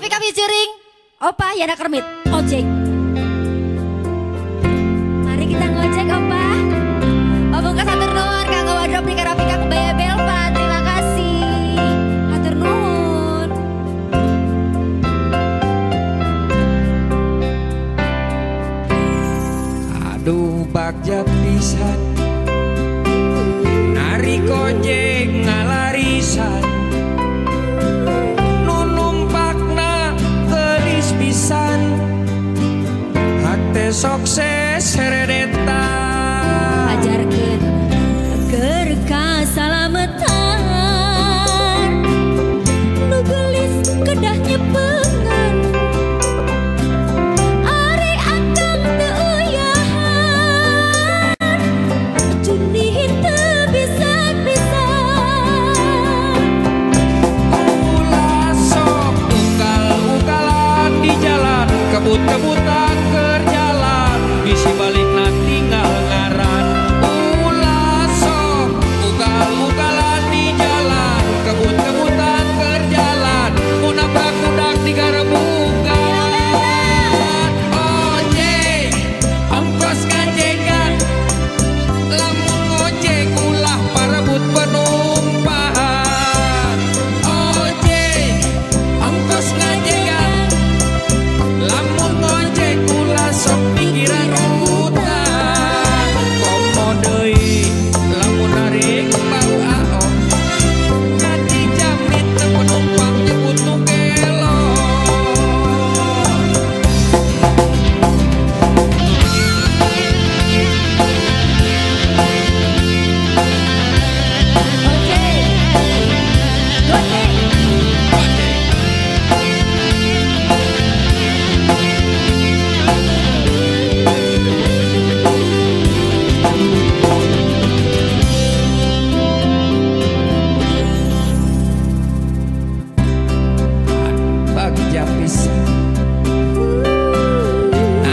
Tapi kami jering Opa Yana Kermit. Ojek. Mari kita ngojek Opa. Pabungkas Atur Nuhun Kanggo Wadrop Nika Rafika Kebaya belpa, Terima kasih. Hatur Nuhun Aduh bagja pisah. Sukses seseret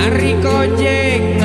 Arricolle.